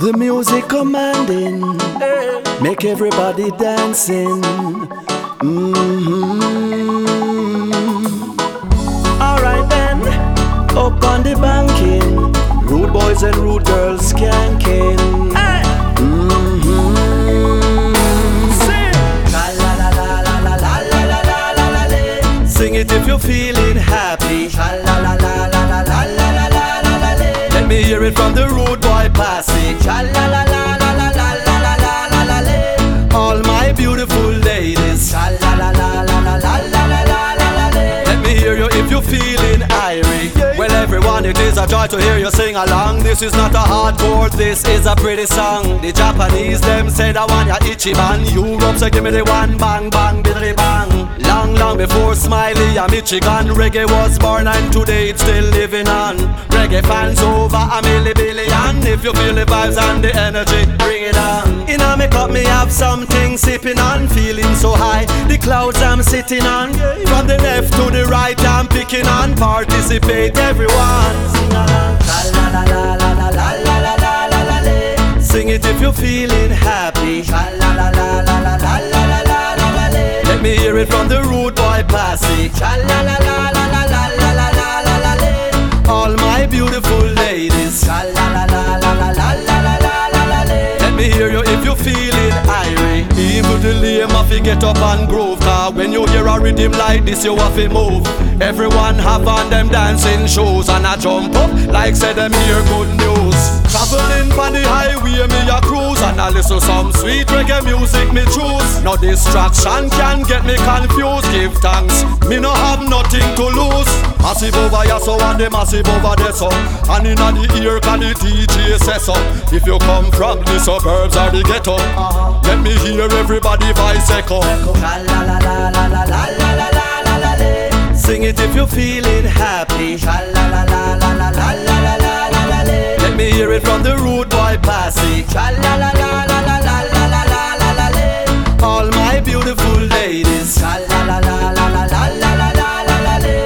The music commanding, make everybody dancing. Mm-hmm. Alright then, up on the banking, rude boys and rude girls skanking. Mm-hmm. Sing it if you're feeling happy. Me hear it from the rude boy passing. All my beautiful ladies. Let me hear you if you're feeling irie. Well, everyone, it is a joy to hear you sing along. This is not a hardcore, this is a pretty song. The Japanese them said I want ya Ichiban. Europe say give me the one bang bang biddly bang. Long, long before Smiley and Michigan, reggae was born and today it's still living on. Reggae fans over a milli billion. If you feel the vibes and the energy, bring it on. In a make up, me have something sipping on, feeling so high. The clouds I'm sitting on. From the left to the right, I'm picking on. Participate, everyone. Sing along. Sing it if you're feeling happy. Let me hear it from the rude boy passage. All my beautiful ladies. La la la la la la la la la la la Let me hear you if you're feeling irie. Even the lame have to get up and groove. Cause when you hear a rhythm like this, you have to move. Everyone have on them dancing shoes and I jump up like say them hear good news. Traveling on the highway, me a cruise and I listen some sweet reggae music me choose. No distraction can get me confused. Give thanks, me no have nothing to lose. Massive over here, so and the massive over there, so and inna the ear can the DJ say so. If you come from the suburbs or the ghetto, uh-huh. let me hear everybody voice echo. Sing it if you're feeling happy. Let me hear it from the rude boy passage. All my beautiful ladies.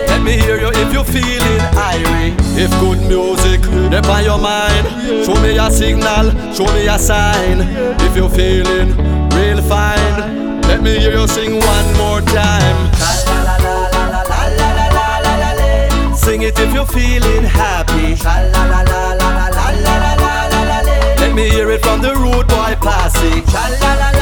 Let me hear you if you're feeling irie. If good music on your mind, show me a signal, show me a sign. If you're feeling real fine, let me hear you sing one more time. Sing it if you're feeling happy. Me hear it from the rude boy passage. All